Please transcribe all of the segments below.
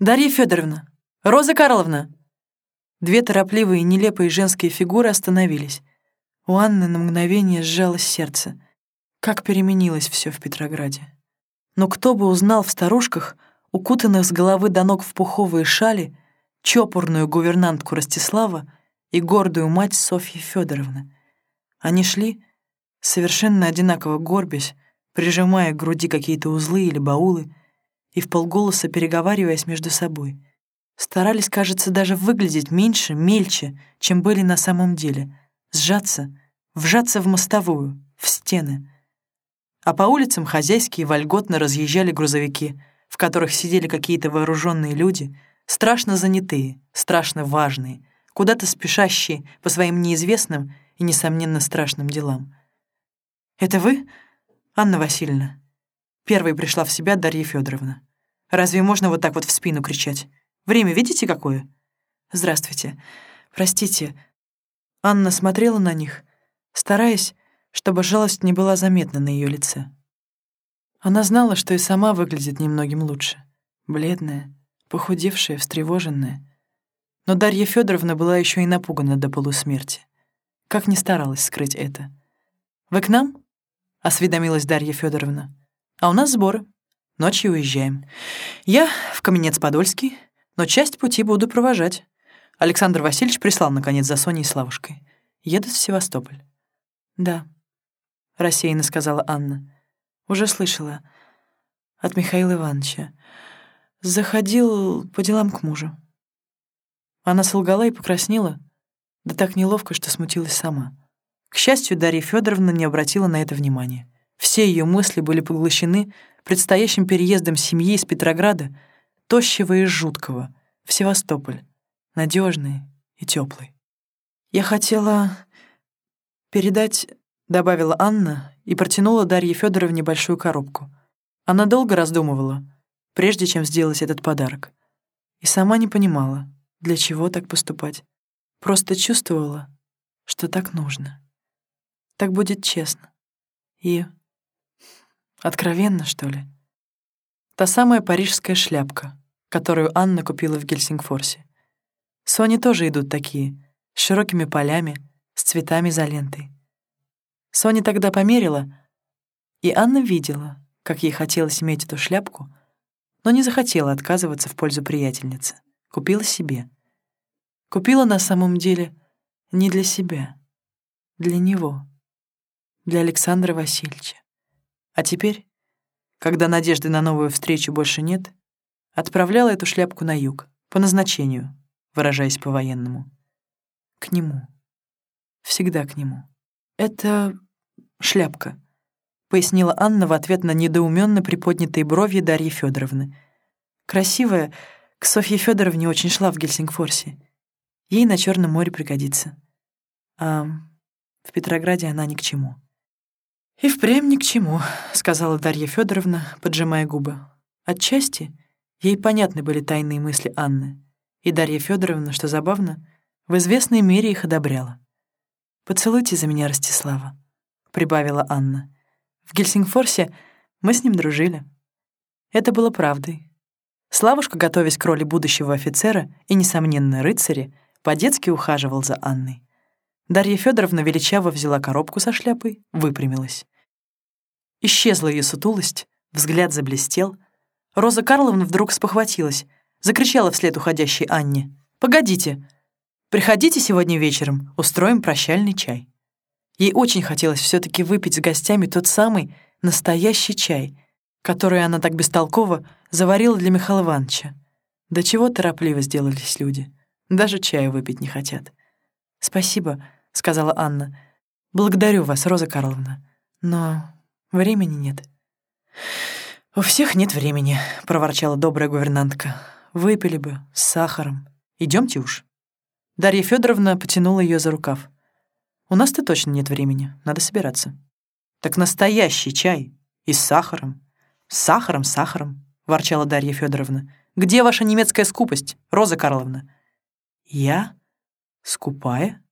«Дарья Федоровна! Роза Карловна!» Две торопливые нелепые женские фигуры остановились. У Анны на мгновение сжалось сердце. Как переменилось все в Петрограде. Но кто бы узнал в старушках, укутанных с головы до ног в пуховые шали, чопорную гувернантку Ростислава и гордую мать Софьи Федоровны. Они шли, совершенно одинаково горбясь, прижимая к груди какие-то узлы или баулы, и в полголоса переговариваясь между собой. Старались, кажется, даже выглядеть меньше, мельче, чем были на самом деле, сжаться, вжаться в мостовую, в стены. А по улицам хозяйские вольготно разъезжали грузовики, в которых сидели какие-то вооруженные люди, страшно занятые, страшно важные, куда-то спешащие по своим неизвестным и, несомненно, страшным делам. «Это вы, Анна Васильевна?» Первой пришла в себя Дарья Федоровна. «Разве можно вот так вот в спину кричать? Время видите какое?» «Здравствуйте. Простите». Анна смотрела на них, стараясь, чтобы жалость не была заметна на ее лице. Она знала, что и сама выглядит немногим лучше. Бледная, похудевшая, встревоженная. Но Дарья Федоровна была еще и напугана до полусмерти. Как ни старалась скрыть это. «Вы к нам?» — осведомилась Дарья Федоровна. А у нас сборы. Ночью уезжаем. Я в Каменец-Подольский, но часть пути буду провожать. Александр Васильевич прислал, наконец, за Соней и Славушкой. Едут в Севастополь. «Да», — рассеянно сказала Анна. «Уже слышала. От Михаила Ивановича. Заходил по делам к мужу». Она солгала и покраснела, да так неловко, что смутилась сама. К счастью, Дарья Федоровна не обратила на это внимания. Все ее мысли были поглощены предстоящим переездом семьи из Петрограда, тощего и жуткого, в Севастополь, надежный и теплый. «Я хотела передать», — добавила Анна и протянула Дарье Федоровне большую коробку. Она долго раздумывала, прежде чем сделать этот подарок. И сама не понимала, для чего так поступать. Просто чувствовала, что так нужно. Так будет честно. И Откровенно, что ли? Та самая парижская шляпка, которую Анна купила в Гельсингфорсе. Сони тоже идут такие, с широкими полями, с цветами за лентой. Соня тогда померила, и Анна видела, как ей хотелось иметь эту шляпку, но не захотела отказываться в пользу приятельницы. Купила себе. Купила на самом деле не для себя, для него, для Александра Васильевича. А теперь, когда надежды на новую встречу больше нет, отправляла эту шляпку на юг, по назначению, выражаясь по-военному. К нему. Всегда к нему. «Это шляпка», — пояснила Анна в ответ на недоуменно приподнятые брови Дарьи Федоровны. «Красивая, к Софье Федоровне очень шла в Гельсингфорсе. Ей на Черном море пригодится. А в Петрограде она ни к чему». «И впрямь ни к чему», — сказала Дарья Федоровна, поджимая губы. Отчасти ей понятны были тайные мысли Анны, и Дарья Федоровна, что забавно, в известной мере их одобряла. «Поцелуйте за меня Ростислава», — прибавила Анна. «В Гельсингфорсе мы с ним дружили». Это было правдой. Славушка, готовясь к роли будущего офицера и, несомненно, рыцаря, по-детски ухаживал за Анной. Дарья Федоровна величаво взяла коробку со шляпой, выпрямилась. Исчезла ее сутулость, взгляд заблестел. Роза Карловна вдруг спохватилась, закричала вслед уходящей Анне. «Погодите! Приходите сегодня вечером, устроим прощальный чай». Ей очень хотелось все таки выпить с гостями тот самый настоящий чай, который она так бестолково заварила для Михаила Ивановича. До чего торопливо сделались люди. Даже чая выпить не хотят. «Спасибо», — сказала Анна. «Благодарю вас, Роза Карловна. Но времени нет». «У всех нет времени», — проворчала добрая гувернантка. «Выпили бы, с сахаром. Идемте уж». Дарья Федоровна потянула ее за рукав. «У нас-то точно нет времени, надо собираться». «Так настоящий чай. И с сахаром». «С сахаром, с сахаром», — ворчала Дарья Федоровна. «Где ваша немецкая скупость, Роза Карловна?» «Я? Скупая?» —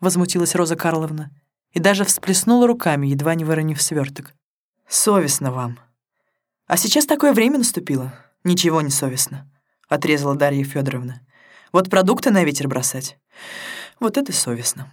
возмутилась Роза Карловна и даже всплеснула руками, едва не выронив сверток. «Совестно вам. А сейчас такое время наступило. Ничего не совестно. отрезала Дарья Федоровна. Вот продукты на ветер бросать. Вот это совестно.